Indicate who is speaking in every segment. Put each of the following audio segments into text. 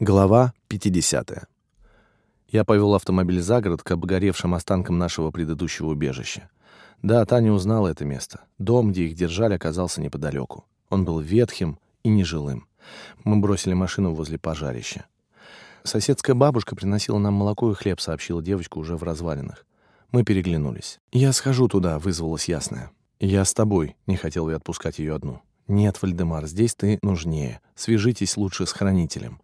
Speaker 1: Глава 50. Я повел автомобиль за город к обгоревшим останкам нашего предыдущего убежища. Да, Таня узнала это место. Дом, где их держали, оказался неподалеку. Он был ветхим и нежилым. Мы бросили машину возле пожарища. Соседская бабушка приносила нам молоко и хлеб, сообщила девочка уже в развалинах. Мы переглянулись. «Я схожу туда», — вызвалась ясная. «Я с тобой», — не хотел я отпускать ее одну. «Нет, Вальдемар, здесь ты нужнее. Свяжитесь лучше с хранителем».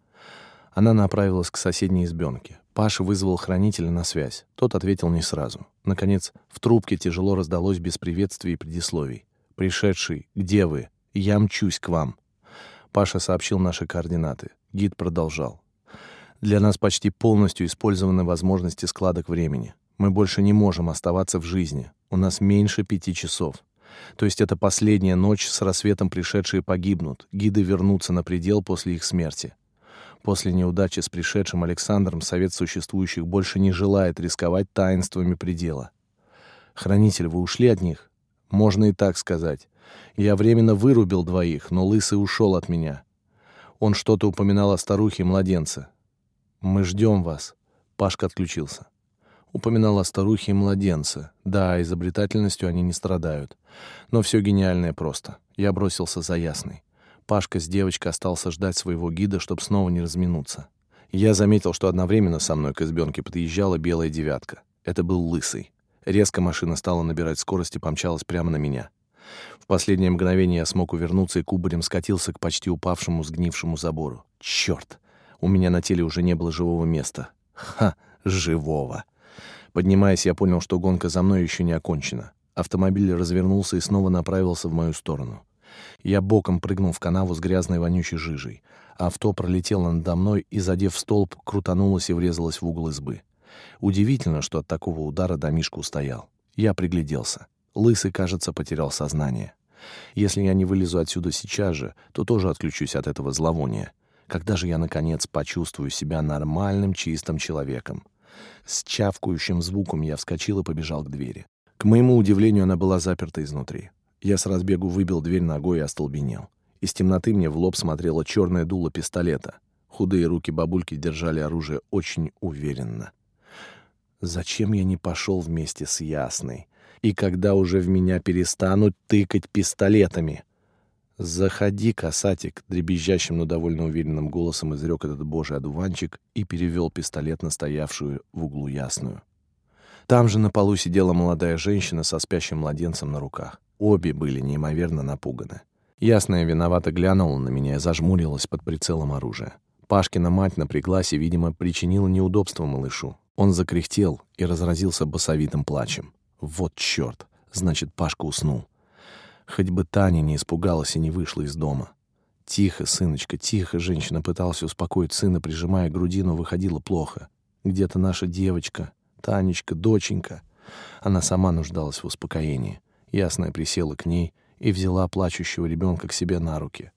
Speaker 1: Она направилась к соседней избенке. Паша вызвал хранителя на связь. Тот ответил не сразу. Наконец, в трубке тяжело раздалось без приветствий и предисловий. «Пришедший, где вы? Я мчусь к вам». Паша сообщил наши координаты. Гид продолжал. «Для нас почти полностью использованы возможности складок времени. Мы больше не можем оставаться в жизни. У нас меньше пяти часов. То есть это последняя ночь, с рассветом пришедшие погибнут. Гиды вернутся на предел после их смерти. После неудачи с пришедшим Александром Совет Существующих больше не желает рисковать таинствами предела. Хранитель, вы ушли от них? Можно и так сказать. Я временно вырубил двоих, но Лысый ушел от меня. Он что-то упоминал о старухе и младенце. Мы ждем вас. Пашка отключился. Упоминал о старухе и младенце. Да, изобретательностью они не страдают. Но все гениальное просто. Я бросился за ясный. Пашка с девочкой остался ждать своего гида, чтобы снова не разминуться. Я заметил, что одновременно со мной к избенке подъезжала белая девятка. Это был лысый. Резко машина стала набирать скорость и помчалась прямо на меня. В последнее мгновение я смог увернуться и кубарем скатился к почти упавшему сгнившему забору. Черт! У меня на теле уже не было живого места. Ха! Живого! Поднимаясь, я понял, что гонка за мной еще не окончена. Автомобиль развернулся и снова направился в мою сторону. Я боком прыгнул в канаву с грязной вонючей жижей. Авто пролетело надо мной и, задев столб, крутанулось и врезалось в угол избы. Удивительно, что от такого удара домишка устоял. Я пригляделся. Лысый, кажется, потерял сознание. Если я не вылезу отсюда сейчас же, то тоже отключусь от этого зловония. Когда же я, наконец, почувствую себя нормальным, чистым человеком? С чавкающим звуком я вскочил и побежал к двери. К моему удивлению, она была заперта изнутри. Я с разбегу выбил дверь ногой и остолбенел. Из темноты мне в лоб смотрело черное дуло пистолета. Худые руки бабульки держали оружие очень уверенно. Зачем я не пошел вместе с Ясной? И когда уже в меня перестанут тыкать пистолетами? «Заходи, касатик», — дребезжащим, но довольно уверенным голосом изрек этот божий одуванчик и перевел пистолет на стоявшую в углу Ясную. Там же на полу сидела молодая женщина со спящим младенцем на руках. Обе были неимоверно напуганы. Ясная виновато глянула на меня и зажмурилась под прицелом оружия. Пашкина мать напряглась и, видимо, причинила неудобство малышу. Он закряхтел и разразился басовитым плачем. Вот черт! Значит, Пашка уснул. Хоть бы Таня не испугалась и не вышла из дома. «Тихо, сыночка, тихо!» Женщина пыталась успокоить сына, прижимая к груди, но выходило плохо. «Где-то наша девочка, Танечка, доченька». Она сама нуждалась в успокоении. Ясная присела к ней и взяла плачущего ребенка к себе на руки.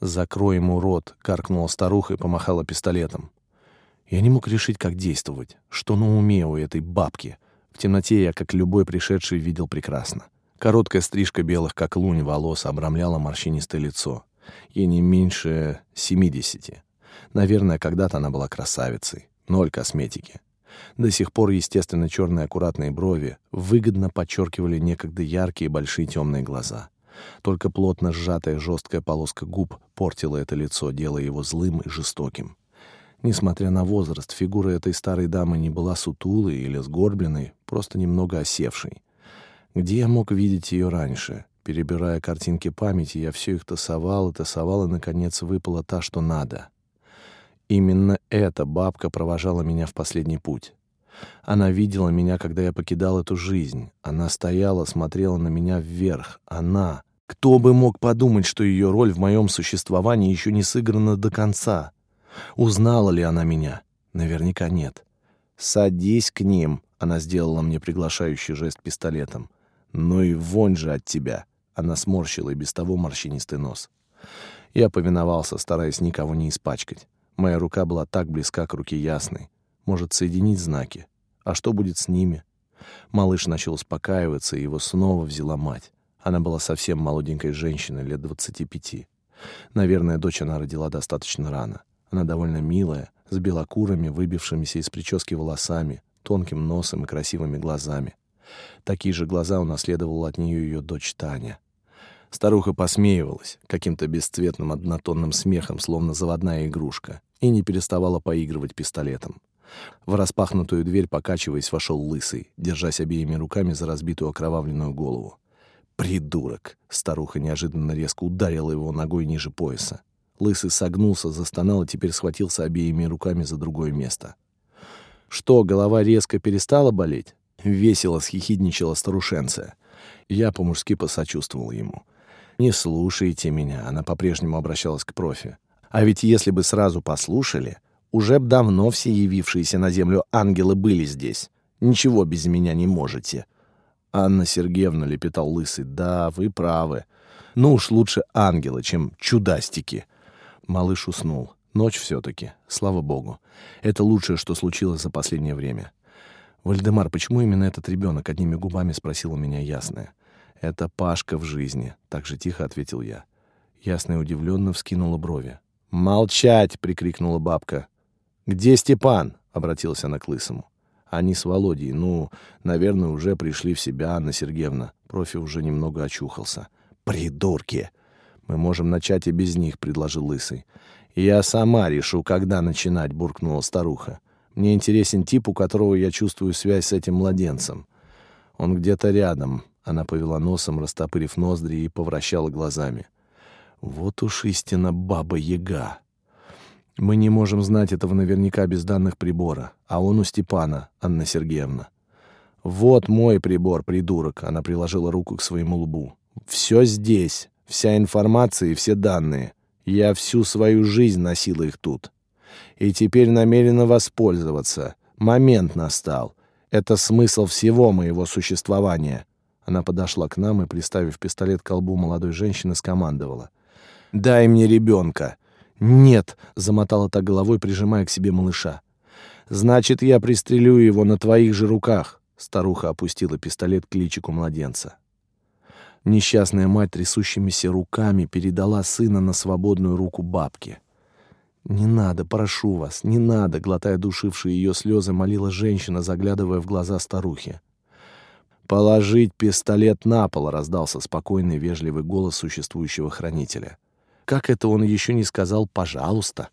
Speaker 1: «Закрой ему рот!» — каркнула старуха и помахала пистолетом. Я не мог решить, как действовать. Что на уме у этой бабки? В темноте я, как любой пришедший, видел прекрасно. Короткая стрижка белых, как лунь, волос обрамляла морщинистое лицо. Ей не меньше семидесяти. Наверное, когда-то она была красавицей. Ноль косметики. До сих пор, естественно, черные аккуратные брови выгодно подчеркивали некогда яркие большие темные глаза. Только плотно сжатая жесткая полоска губ портила это лицо, делая его злым и жестоким. Несмотря на возраст, фигура этой старой дамы не была сутулой или сгорбленной, просто немного осевшей. Где я мог видеть ее раньше? Перебирая картинки памяти, я все их тасовал и тасовал, и, наконец, выпала та, что надо. Именно эта бабка провожала меня в последний путь. Она видела меня, когда я покидал эту жизнь. Она стояла, смотрела на меня вверх. Она... Кто бы мог подумать, что ее роль в моем существовании еще не сыграна до конца? Узнала ли она меня? Наверняка нет. «Садись к ним», — она сделала мне приглашающий жест пистолетом. «Ну и вонь же от тебя!» Она сморщила и без того морщинистый нос. Я повиновался, стараясь никого не испачкать. Моя рука была так близка к руке ясной. Может, соединить знаки? А что будет с ними? Малыш начал успокаиваться, и его снова взяла мать. Она была совсем молоденькой женщиной, лет двадцати пяти. Наверное, дочь она родила достаточно рано. Она довольно милая, с белокурыми, выбившимися из прически волосами, тонким носом и красивыми глазами. Такие же глаза унаследовала от нее ее дочь Таня. Старуха посмеивалась каким-то бесцветным однотонным смехом, словно заводная игрушка, и не переставала поигрывать пистолетом. В распахнутую дверь, покачиваясь, вошел лысый, держась обеими руками за разбитую окровавленную голову. «Придурок!» — старуха неожиданно резко ударила его ногой ниже пояса. Лысый согнулся, застонал и теперь схватился обеими руками за другое место. «Что, голова резко перестала болеть?» — весело схихидничала старушенция. Я по-мужски посочувствовал ему. «Не слушайте меня», — она по-прежнему обращалась к профи. «А ведь если бы сразу послушали, уже б давно все явившиеся на землю ангелы были здесь. Ничего без меня не можете». «Анна Сергеевна», — лепетал Лысый, — «да, вы правы. Ну уж лучше ангелы, чем чудастики». Малыш уснул. Ночь все-таки, слава богу. Это лучшее, что случилось за последнее время. «Вальдемар, почему именно этот ребенок?» — одними губами спросила меня Ясная. «Это Пашка в жизни», — так же тихо ответил я. Ясная удивленно вскинула брови. «Молчать!» — прикрикнула бабка. «Где Степан?» — обратилась она к Лысому. «Они с Володей. Ну, наверное, уже пришли в себя, Анна Сергеевна». Профи уже немного очухался. «Придурки!» «Мы можем начать и без них», — предложил Лысый. «Я сама решу, когда начинать», — буркнула старуха. «Мне интересен тип, у которого я чувствую связь с этим младенцем. Он где-то рядом». Она повела носом, растопырив ноздри, и повращала глазами. «Вот уж истина баба-яга!» «Мы не можем знать этого наверняка без данных прибора, а он у Степана, Анна Сергеевна». «Вот мой прибор, придурок!» — она приложила руку к своему лбу. «Все здесь!» Вся информация и все данные. Я всю свою жизнь носила их тут. И теперь намерена воспользоваться. Момент настал. Это смысл всего моего существования. Она подошла к нам и, приставив пистолет к колбу молодой женщины, скомандовала. «Дай мне ребенка!» «Нет!» — замотала так головой, прижимая к себе малыша. «Значит, я пристрелю его на твоих же руках!» Старуха опустила пистолет к личику младенца. Несчастная мать трясущимися руками передала сына на свободную руку бабки. «Не надо, прошу вас, не надо!» — глотая душившие ее слезы, молила женщина, заглядывая в глаза старухи. «Положить пистолет на пол!» — раздался спокойный, вежливый голос существующего хранителя. Как это он еще не сказал «пожалуйста»?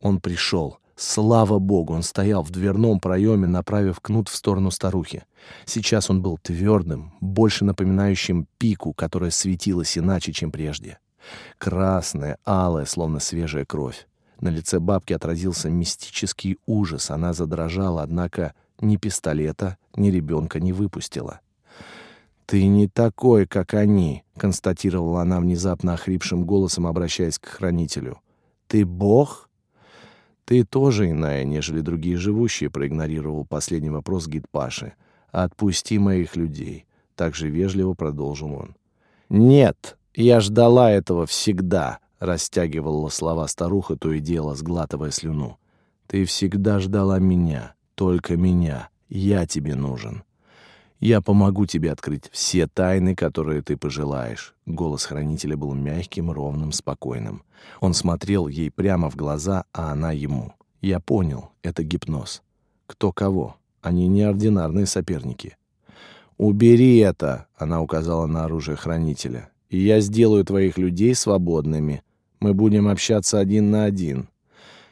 Speaker 1: Он пришел. Слава богу, он стоял в дверном проеме, направив кнут в сторону старухи. Сейчас он был твердым, больше напоминающим пику, которая светилась иначе, чем прежде. Красная, алая, словно свежая кровь. На лице бабки отразился мистический ужас. Она задрожала, однако ни пистолета, ни ребенка не выпустила. «Ты не такой, как они», — констатировала она внезапно охрипшим голосом, обращаясь к хранителю. «Ты бог?» «Ты тоже иная, нежели другие живущие», — проигнорировал последний вопрос гид Паши. «Отпусти моих людей», — так же вежливо продолжил он. «Нет, я ждала этого всегда», — растягивала слова старуха, то и дело, сглатывая слюну. «Ты всегда ждала меня, только меня. Я тебе нужен». Я помогу тебе открыть все тайны, которые ты пожелаешь. Голос хранителя был мягким, ровным, спокойным. Он смотрел ей прямо в глаза, а она ему. Я понял, это гипноз. Кто кого? Они неординарные соперники. «Убери это!» — она указала на оружие хранителя. «И я сделаю твоих людей свободными. Мы будем общаться один на один.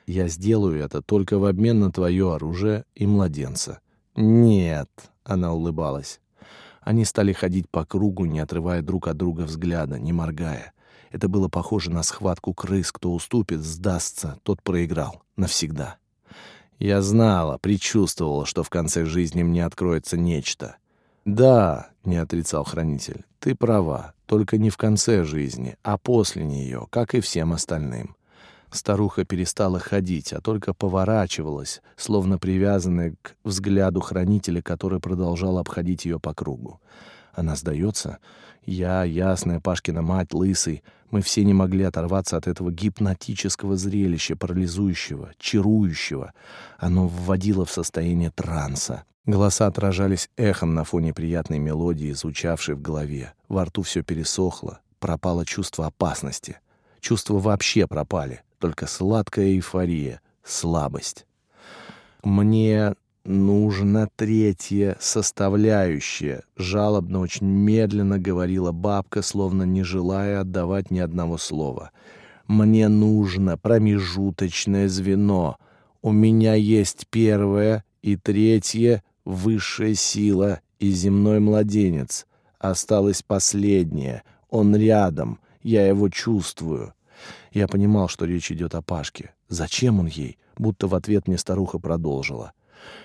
Speaker 1: Я сделаю это только в обмен на твое оружие и младенца». «Нет», она улыбалась. Они стали ходить по кругу, не отрывая друг от друга взгляда, не моргая. Это было похоже на схватку крыс. Кто уступит, сдастся, тот проиграл. Навсегда. Я знала, предчувствовала, что в конце жизни мне откроется нечто. «Да», — не отрицал хранитель, — «ты права, только не в конце жизни, а после нее, как и всем остальным. Старуха перестала ходить, а только поворачивалась, словно привязанная к взгляду хранителя, который продолжал обходить ее по кругу. Она сдается. Я, ясная Пашкина мать, лысый, мы все не могли оторваться от этого гипнотического зрелища, парализующего, чарующего. Оно вводило в состояние транса. Голоса отражались эхом на фоне приятной мелодии, звучавшей в голове. Во рту все пересохло, пропало чувство опасности. Чувства вообще пропали только сладкая эйфория, слабость. «Мне нужна третья составляющая», — жалобно, очень медленно говорила бабка, словно не желая отдавать ни одного слова. «Мне нужно промежуточное звено. У меня есть первое и третье — высшая сила и земной младенец. Осталось последнее. Он рядом. Я его чувствую». Я понимал, что речь идет о Пашке. Зачем он ей? Будто в ответ мне старуха продолжила.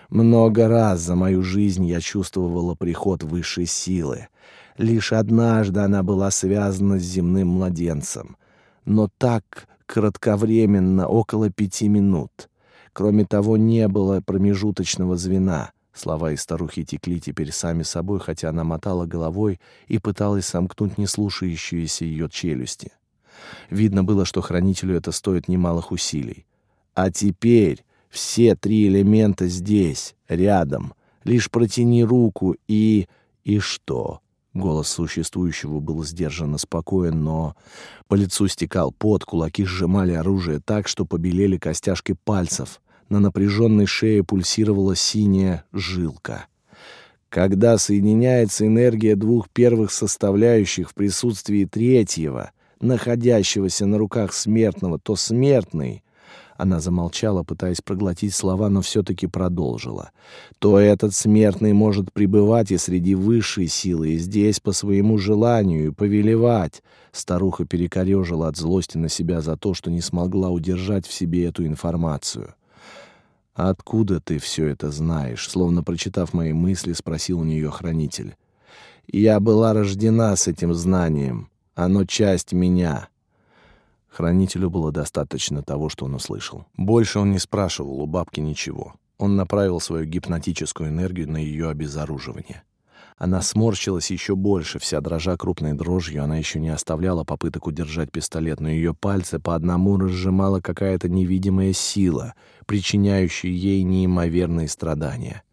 Speaker 1: Много раз за мою жизнь я чувствовала приход высшей силы. Лишь однажды она была связана с земным младенцем. Но так кратковременно, около пяти минут. Кроме того, не было промежуточного звена. Слова из старухи текли теперь сами собой, хотя она мотала головой и пыталась сомкнуть неслушающиеся ее челюсти. Видно было, что хранителю это стоит немалых усилий. А теперь все три элемента здесь, рядом. Лишь протяни руку и... И что? Голос существующего был сдержанно спокоен, но по лицу стекал пот, кулаки сжимали оружие так, что побелели костяшки пальцев. На напряженной шее пульсировала синяя жилка. Когда соединяется энергия двух первых составляющих в присутствии третьего, находящегося на руках смертного, то смертный она замолчала, пытаясь проглотить слова, но все-таки продолжила. «То этот смертный может пребывать и среди высшей силы, и здесь по своему желанию, и повелевать». Старуха перекорежила от злости на себя за то, что не смогла удержать в себе эту информацию. «Откуда ты все это знаешь?» Словно прочитав мои мысли, спросил у нее хранитель. «Я была рождена с этим знанием. Оно часть меня». Хранителю было достаточно того, что он услышал. Больше он не спрашивал у бабки ничего. Он направил свою гипнотическую энергию на ее обезоруживание. Она сморщилась еще больше, вся дрожа крупной дрожью, она еще не оставляла попыток удержать пистолет, но ее пальцы по одному разжимала какая-то невидимая сила, причиняющая ей неимоверные страдания.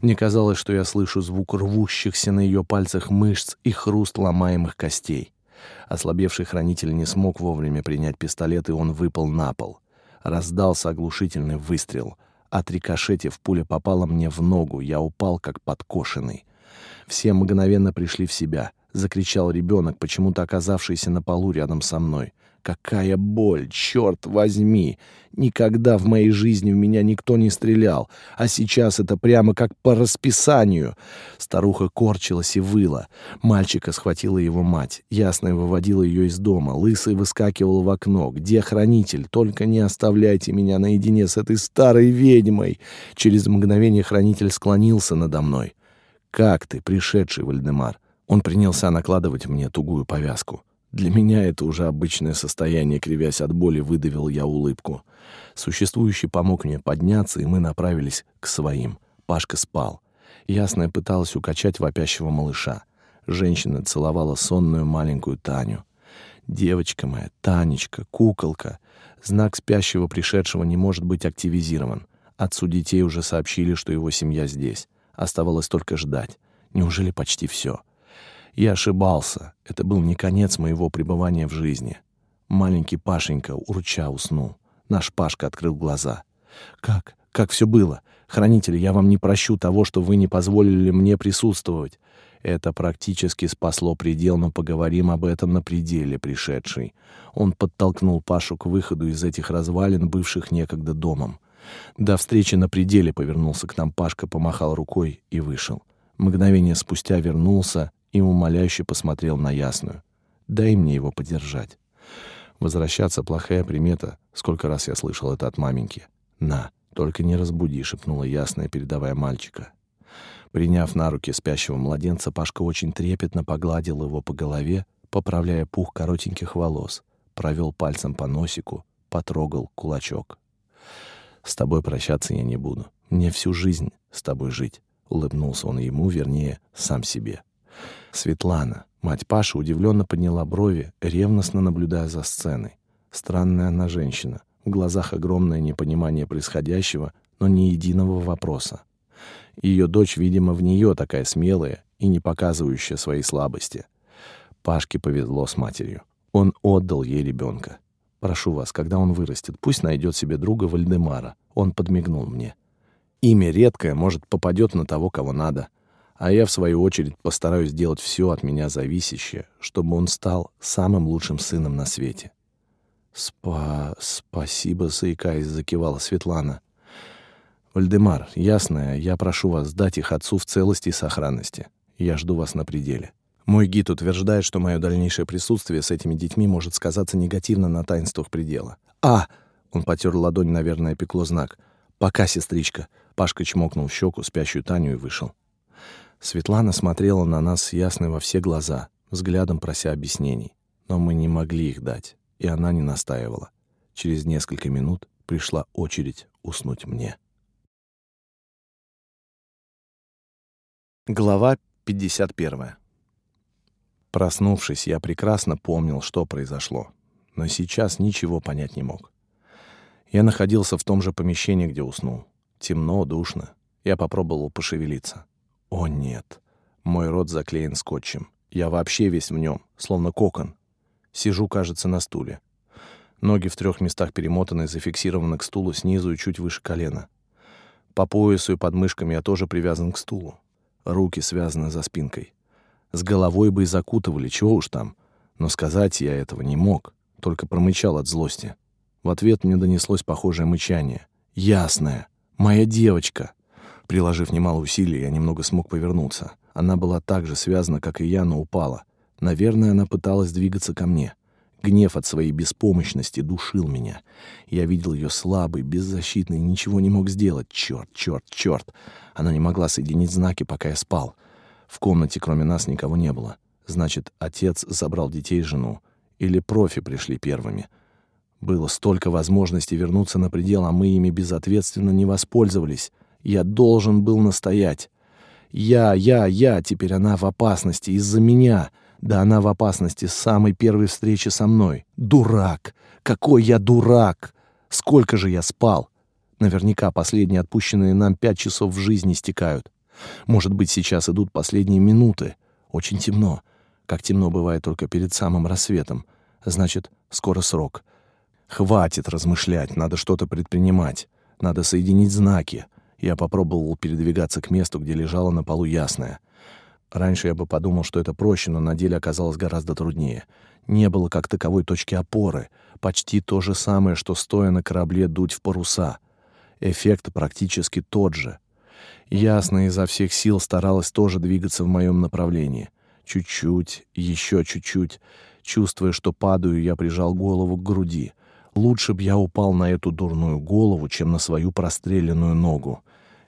Speaker 1: Мне казалось, что я слышу звук рвущихся на ее пальцах мышц и хруст ломаемых костей. Ослабевший хранитель не смог вовремя принять пистолет, и он выпал на пол. Раздался оглушительный выстрел. Отрикошетив, пуля попала мне в ногу. Я упал, как подкошенный. Все мгновенно пришли в себя. Закричал ребенок, почему-то оказавшийся на полу рядом со мной. Какая боль, черт возьми! Никогда в моей жизни в меня никто не стрелял, а сейчас это прямо как по расписанию. Старуха корчилась и выла. Мальчика схватила его мать. Ясная выводила ее из дома. Лысый выскакивал в окно. «Где хранитель? Только не оставляйте меня наедине с этой старой ведьмой!» Через мгновение хранитель склонился надо мной. «Как ты, пришедший, Вальдемар?» Он принялся накладывать мне тугую повязку. Для меня это уже обычное состояние, кривясь от боли, выдавил я улыбку. Существующий помог мне подняться, и мы направились к своим. Пашка спал. Ясная пыталась укачать вопящего малыша. Женщина целовала сонную маленькую Таню. «Девочка моя, Танечка, куколка. Знак спящего пришедшего не может быть активизирован. Отцу детей уже сообщили, что его семья здесь. Оставалось только ждать. Неужели почти все?» Я ошибался. Это был не конец моего пребывания в жизни. Маленький Пашенька урча уснул. Наш Пашка открыл глаза. «Как? Как все было? Хранитель, я вам не прощу того, что вы не позволили мне присутствовать. Это практически спасло предел, но поговорим об этом на пределе, пришедший». Он подтолкнул Пашу к выходу из этих развалин, бывших некогда домом. До встречи на пределе повернулся к нам Пашка, помахал рукой и вышел. Мгновение спустя вернулся и умоляюще посмотрел на Ясную. «Дай мне его подержать». Возвращаться — плохая примета. Сколько раз я слышал это от маменьки. «На, только не разбуди», — шепнула Ясная, передавая мальчика. Приняв на руки спящего младенца, Пашка очень трепетно погладил его по голове, поправляя пух коротеньких волос, провел пальцем по носику, потрогал кулачок. «С тобой прощаться я не буду. Мне всю жизнь с тобой жить», — улыбнулся он ему, вернее, сам себе. Светлана, мать Паши, удивленно подняла брови, ревностно наблюдая за сценой. Странная она женщина. В глазах огромное непонимание происходящего, но ни единого вопроса. Ее дочь, видимо, в нее такая смелая и не показывающая своей слабости. Пашке повезло с матерью. Он отдал ей ребенка. Прошу вас, когда он вырастет, пусть найдет себе друга Вальдемара. Он подмигнул мне. Имя редкое, может, попадет на того, кого надо. А я, в свою очередь, постараюсь сделать все от меня зависящее, чтобы он стал самым лучшим сыном на свете. «Спа... спасибо, заикаясь», — закивала Светлана. «Вальдемар, ясно, я прошу вас сдать их отцу в целости и сохранности. Я жду вас на пределе. Мой гид утверждает, что мое дальнейшее присутствие с этими детьми может сказаться негативно на таинствах предела. А! Он потер ладонь, наверное, пекло знак. Пока, сестричка. Пашка чмокнул в щеку спящую Таню и вышел. Светлана смотрела на нас с ясной во все глаза, взглядом прося объяснений. Но мы не могли их дать, и она не настаивала. Через несколько минут пришла очередь уснуть мне. Глава 51. Проснувшись, я прекрасно помнил, что произошло, но сейчас ничего понять не мог. Я находился в том же помещении, где уснул. Темно, душно. Я попробовал пошевелиться. О нет, мой рот заклеен скотчем. Я вообще весь в нем, словно кокон. Сижу, кажется, на стуле. Ноги в трех местах перемотаны и зафиксированы к стулу снизу и чуть выше колена. По поясу и подмышкам я тоже привязан к стулу. Руки связаны за спинкой. С головой бы и закутывали, чего уж там. Но сказать я этого не мог, только промычал от злости. В ответ мне донеслось похожее мычание. «Ясная! Моя девочка!» Приложив немало усилий, я немного смог повернуться. Она была так же связана, как и я, но упала. Наверное, она пыталась двигаться ко мне. Гнев от своей беспомощности душил меня. Я видел ее слабой, беззащитной, ничего не мог сделать. Черт, черт, черт! Она не могла соединить знаки, пока я спал. В комнате кроме нас никого не было. Значит, отец забрал детей и жену. Или профи пришли первыми. Было столько возможностей вернуться на предел, а мы ими безответственно не воспользовались. Я должен был настоять. Я, я, я, теперь она в опасности из-за меня. Да она в опасности с самой первой встречи со мной. Дурак! Какой я дурак! Сколько же я спал! Наверняка последние отпущенные нам пять часов в жизни стекают. Может быть, сейчас идут последние минуты. Очень темно. Как темно бывает только перед самым рассветом. Значит, скоро срок. Хватит размышлять, надо что-то предпринимать. Надо соединить знаки. Я попробовал передвигаться к месту, где лежала на полу ясная. Раньше я бы подумал, что это проще, но на деле оказалось гораздо труднее. Не было как таковой точки опоры. Почти то же самое, что стоя на корабле дуть в паруса. Эффект практически тот же. Ясно изо всех сил старалась тоже двигаться в моем направлении. Чуть-чуть, еще чуть-чуть. Чувствуя, что падаю, я прижал голову к груди. Лучше б я упал на эту дурную голову, чем на свою простреленную ногу.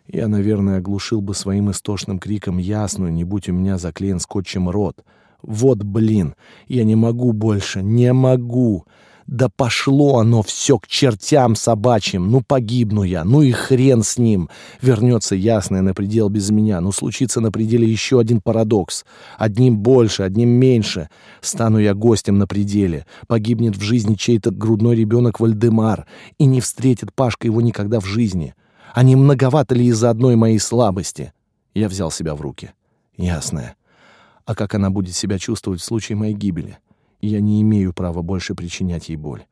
Speaker 1: Я, наверное, оглушил бы своим истошным криком ясную, не будь у меня заклеен скотчем рот. Вот, блин, я не могу больше, не могу. Да пошло оно все к чертям собачьим. Ну, погибну я, ну и хрен с ним. Вернется ясное на предел без меня. Ну, случится на пределе еще один парадокс. Одним больше, одним меньше. Стану я гостем на пределе. Погибнет в жизни чей-то грудной ребенок Вальдемар. И не встретит Пашка его никогда в жизни. А не многовато ли из-за одной моей слабости? Я взял себя в руки. Ясное. А как она будет себя чувствовать в случае моей гибели? Я не имею права больше причинять ей боль.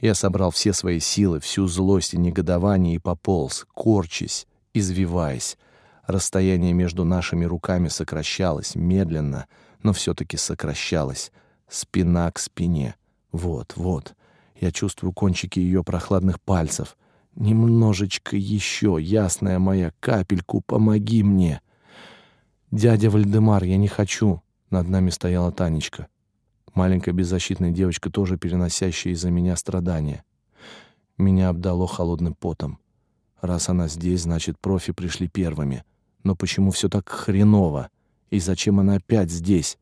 Speaker 1: Я собрал все свои силы, всю злость и негодование и пополз, корчась, извиваясь. Расстояние между нашими руками сокращалось, медленно, но все-таки сокращалось. Спина к спине. Вот, вот. Я чувствую кончики ее прохладных пальцев. Немножечко еще, ясная моя, капельку, помоги мне. Дядя Вальдемар, я не хочу. Над нами стояла Танечка. Маленькая беззащитная девочка, тоже переносящая из-за меня страдания. Меня обдало холодным потом. Раз она здесь, значит, профи пришли первыми. Но почему все так хреново? И зачем она опять здесь?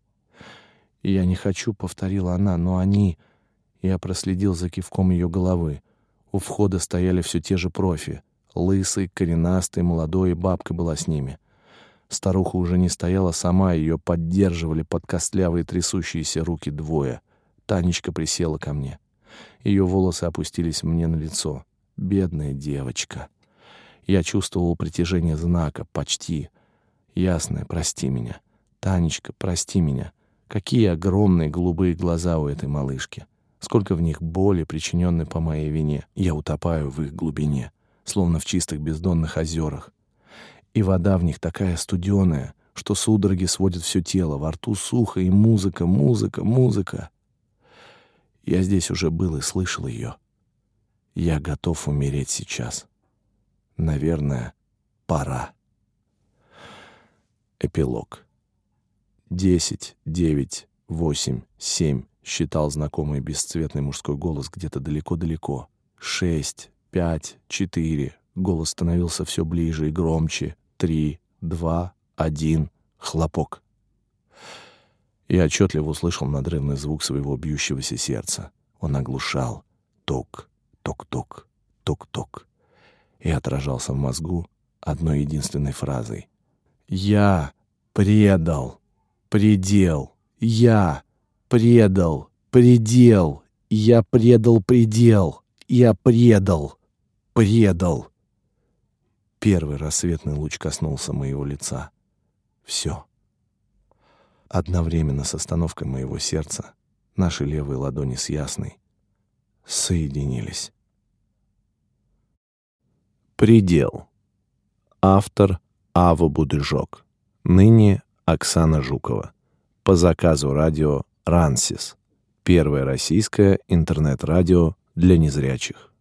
Speaker 1: «Я не хочу», — повторила она, — «но они...» Я проследил за кивком ее головы. У входа стояли все те же профи. Лысый, коренастый, молодой, и бабка была с ними. Старуха уже не стояла сама, ее поддерживали под костлявые трясущиеся руки двое. Танечка присела ко мне. Ее волосы опустились мне на лицо. Бедная девочка. Я чувствовал притяжение знака, почти. Ясное, прости меня. Танечка, прости меня. Какие огромные голубые глаза у этой малышки. Сколько в них боли, причиненной по моей вине. Я утопаю в их глубине, словно в чистых бездонных озерах. И вода в них такая студеная, что судороги сводят все тело, во рту сухо, и музыка, музыка, музыка. Я здесь уже был и слышал ее. Я готов умереть сейчас. Наверное, пора. Эпилог. Десять, девять, восемь, семь, считал знакомый бесцветный мужской голос где-то далеко-далеко. Шесть, пять, четыре. Голос становился все ближе и громче. Три, два, один. Хлопок. Я отчетливо услышал надрывный звук своего бьющегося сердца. Он оглушал. Ток, ток-ток, ток-ток. И отражался в мозгу одной единственной фразой. «Я предал предел. Я предал предел. Я предал предел. Я предал предал». Первый рассветный луч коснулся моего лица. Все. Одновременно с остановкой моего сердца наши левые ладони с ясной соединились. Предел. Автор Ава Будыжок. Ныне Оксана Жукова. По заказу радио «Рансис». Первое российское интернет-радио для незрячих.